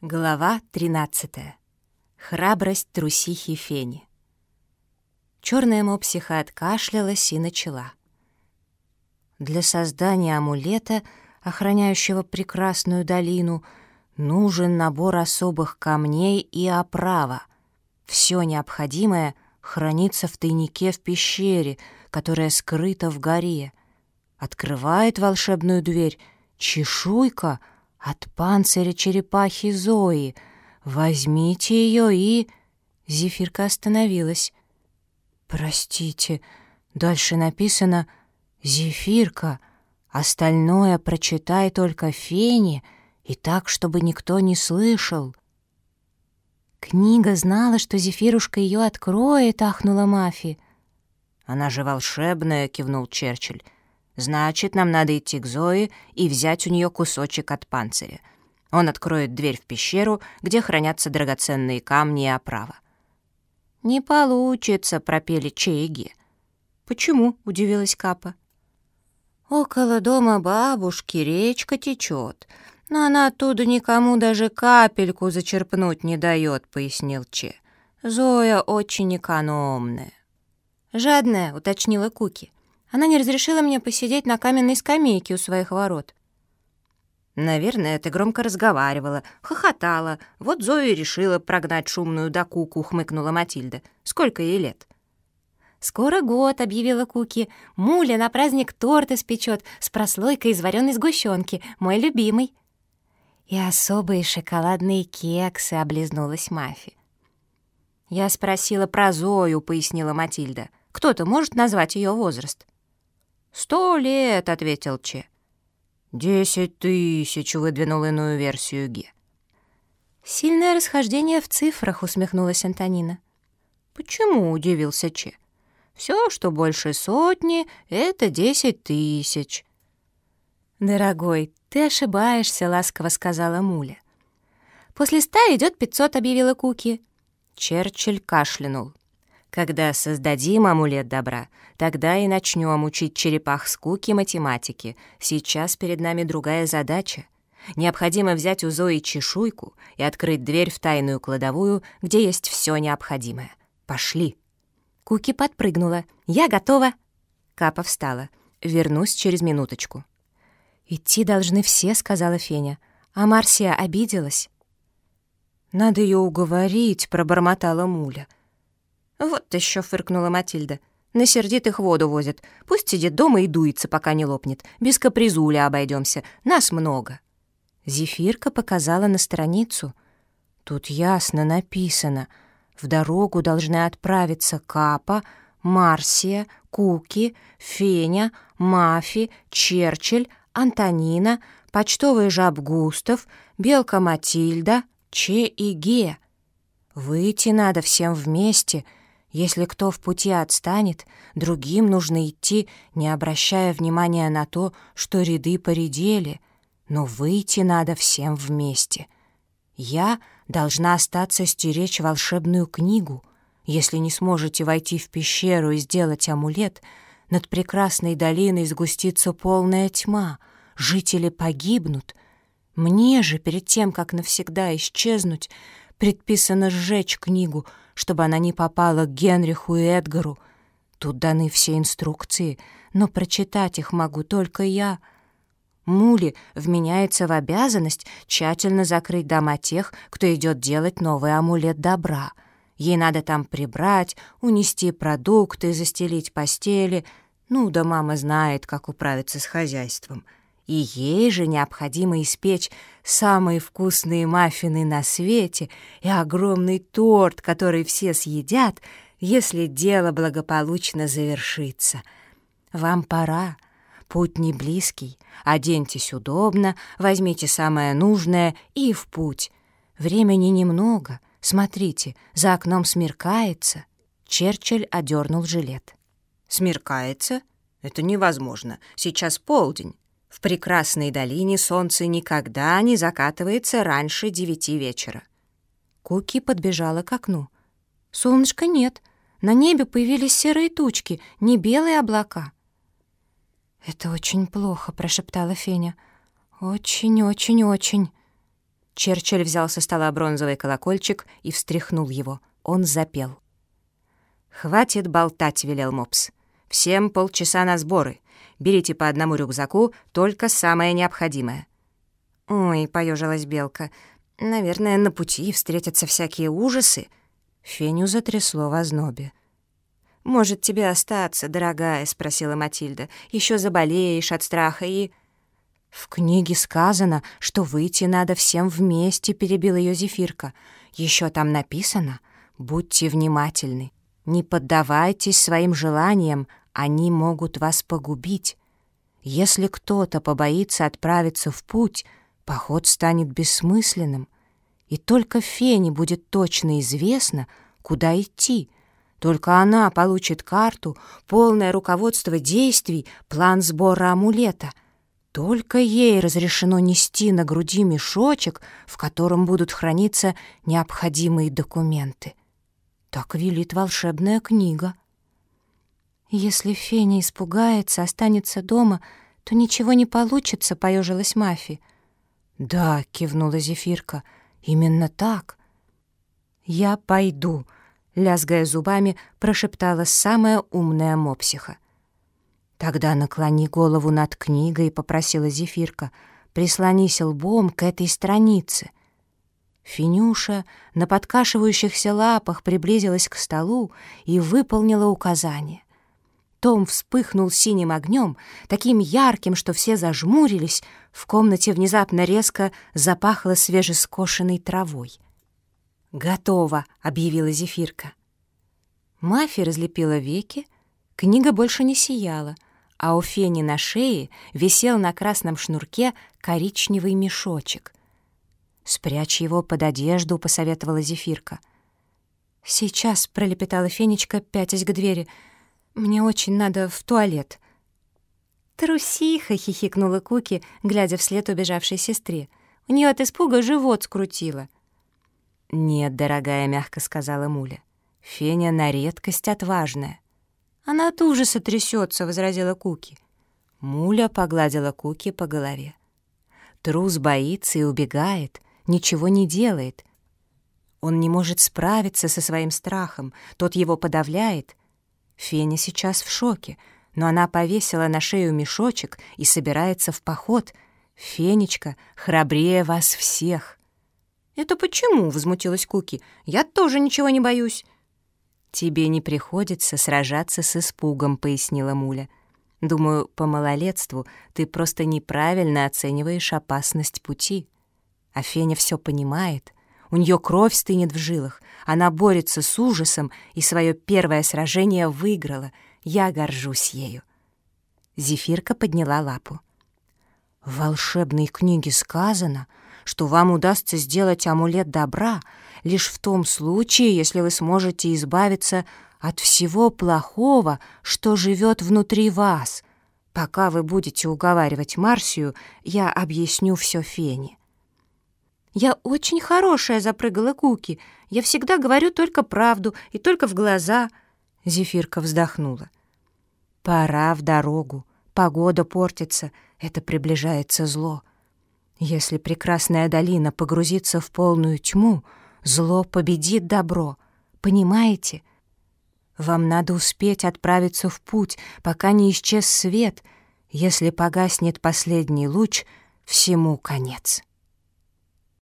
Глава 13. Храбрость трусихи Фени. Черная мопсиха откашлялась и начала. Для создания амулета, охраняющего прекрасную долину, нужен набор особых камней и оправа. Все необходимое хранится в тайнике в пещере, которая скрыта в горе. Открывает волшебную дверь чешуйка — от панциря черепахи Зои. Возьмите ее и...» Зефирка остановилась. «Простите, дальше написано «Зефирка», остальное прочитай только Фене и так, чтобы никто не слышал». «Книга знала, что Зефирушка ее откроет», — ахнула Мафи. «Она же волшебная», — кивнул Черчилль. Значит, нам надо идти к Зое и взять у нее кусочек от панциря. Он откроет дверь в пещеру, где хранятся драгоценные камни и оправа. «Не получится», — пропели Чейги. «Почему?» — удивилась Капа. «Около дома бабушки речка течет, но она оттуда никому даже капельку зачерпнуть не дает», — пояснил Че. «Зоя очень экономная». «Жадная», — уточнила Куки. Она не разрешила мне посидеть на каменной скамейке у своих ворот. Наверное, ты громко разговаривала, хохотала. Вот Зоя решила прогнать шумную до куку, хмыкнула Матильда. Сколько ей лет? «Скоро год», — объявила Куки. «Муля на праздник торт испечет с прослойкой из вареной сгущенки, мой любимый». «И особые шоколадные кексы», — облизнулась Мафи. «Я спросила про Зою», — пояснила Матильда. «Кто-то может назвать ее возраст?» «Сто лет», — ответил Че. «Десять тысяч», — выдвинул иную версию Ге. «Сильное расхождение в цифрах», — усмехнулась Антонина. «Почему?» — удивился Че. «Все, что больше сотни, — это десять тысяч». «Дорогой, ты ошибаешься», — ласково сказала Муля. «После ста идет пятьсот», — объявила Куки. Черчилль кашлянул. Когда создадим амулет добра, тогда и начнем учить черепах скуки математики. Сейчас перед нами другая задача. Необходимо взять у Зои чешуйку и открыть дверь в тайную кладовую, где есть все необходимое. Пошли. Куки подпрыгнула. «Я готова!» Капа встала. «Вернусь через минуточку». «Идти должны все», — сказала Феня. «А Марсия обиделась». «Надо ее уговорить», — пробормотала Муля. «Вот еще», — фыркнула Матильда. «На сердитых воду возят. Пусть сидит дома и дуется, пока не лопнет. Без капризуля обойдемся. Нас много». Зефирка показала на страницу. Тут ясно написано. В дорогу должны отправиться Капа, Марсия, Куки, Феня, Мафи, Черчилль, Антонина, почтовый жаб Густав, Белка Матильда, Че и Ге. Выйти надо всем вместе — если кто в пути отстанет, другим нужно идти, не обращая внимания на то, что ряды поредели, но выйти надо всем вместе. Я должна остаться стеречь волшебную книгу. Если не сможете войти в пещеру и сделать амулет, над прекрасной долиной сгустится полная тьма, жители погибнут. Мне же, перед тем, как навсегда исчезнуть, предписано сжечь книгу, чтобы она не попала к Генриху и Эдгару. Тут даны все инструкции, но прочитать их могу только я. Мули вменяется в обязанность тщательно закрыть дома тех, кто идет делать новый амулет добра. Ей надо там прибрать, унести продукты, застелить постели. Ну да мама знает, как управиться с хозяйством и ей же необходимо испечь самые вкусные маффины на свете и огромный торт, который все съедят, если дело благополучно завершится. Вам пора. Путь не близкий. Оденьтесь удобно, возьмите самое нужное и в путь. Времени немного. Смотрите, за окном смеркается. Черчилль одернул жилет. «Смеркается? Это невозможно. Сейчас полдень. В прекрасной долине солнце никогда не закатывается раньше девяти вечера. Куки подбежала к окну. Солнышка нет. На небе появились серые тучки, не белые облака. «Это очень плохо», — прошептала Феня. «Очень-очень-очень». Черчилль взял со стола бронзовый колокольчик и встряхнул его. Он запел. «Хватит болтать», — велел Мопс. «Всем полчаса на сборы. Берите по одному рюкзаку, только самое необходимое». «Ой», — поежилась Белка, — «наверное, на пути встретятся всякие ужасы». Феню затрясло в ознобе. «Может, тебе остаться, дорогая?» — спросила Матильда. Еще заболеешь от страха и...» «В книге сказано, что выйти надо всем вместе», — перебила ее Зефирка. Еще там написано «Будьте внимательны, не поддавайтесь своим желаниям, они могут вас погубить. Если кто-то побоится отправиться в путь, поход станет бессмысленным, и только Фене будет точно известно, куда идти. Только она получит карту, полное руководство действий, план сбора амулета — только ей разрешено нести на груди мешочек, в котором будут храниться необходимые документы. Так велит волшебная книга. «Если Феня испугается, останется дома, то ничего не получится», — поежилась Мафи. «Да», — кивнула Зефирка, — «именно так». «Я пойду», — лязгая зубами, прошептала самая умная мопсиха. «Тогда наклони голову над книгой», — попросила Зефирка. «Прислонись лбом к этой странице». Финюша на подкашивающихся лапах приблизилась к столу и выполнила указание. Том вспыхнул синим огнем, таким ярким, что все зажмурились, в комнате внезапно резко запахло свежескошенной травой. «Готово», — объявила Зефирка. Мафия разлепила веки, книга больше не сияла — а у Фени на шее висел на красном шнурке коричневый мешочек. «Спрячь его под одежду», — посоветовала Зефирка. «Сейчас», — пролепетала Фенечка, пятясь к двери. «Мне очень надо в туалет». «Трусиха!» — хихикнула Куки, глядя вслед убежавшей сестре. «У нее от испуга живот скрутило». «Нет, дорогая», — мягко сказала Муля. «Феня на редкость отважная». «Она от ужаса трясется», — возразила Куки. Муля погладила Куки по голове. Трус боится и убегает, ничего не делает. Он не может справиться со своим страхом, тот его подавляет. Феня сейчас в шоке, но она повесила на шею мешочек и собирается в поход. Фенечка храбрее вас всех. «Это почему?» — возмутилась Куки. «Я тоже ничего не боюсь». «Тебе не приходится сражаться с испугом», — пояснила Муля. «Думаю, по малолетству ты просто неправильно оцениваешь опасность пути. А Феня все понимает. У нее кровь стынет в жилах. Она борется с ужасом и свое первое сражение выиграла. Я горжусь ею». Зефирка подняла лапу. «В волшебной книге сказано, что вам удастся сделать амулет добра лишь в том случае, если вы сможете избавиться от всего плохого, что живет внутри вас. Пока вы будете уговаривать Марсию, я объясню все Фене. «Я очень хорошая», — запрыгала Куки. «Я всегда говорю только правду и только в глаза». Зефирка вздохнула. «Пора в дорогу. Погода портится. Это приближается зло. Если прекрасная долина погрузится в полную тьму, зло победит добро. Понимаете? Вам надо успеть отправиться в путь, пока не исчез свет. Если погаснет последний луч, всему конец».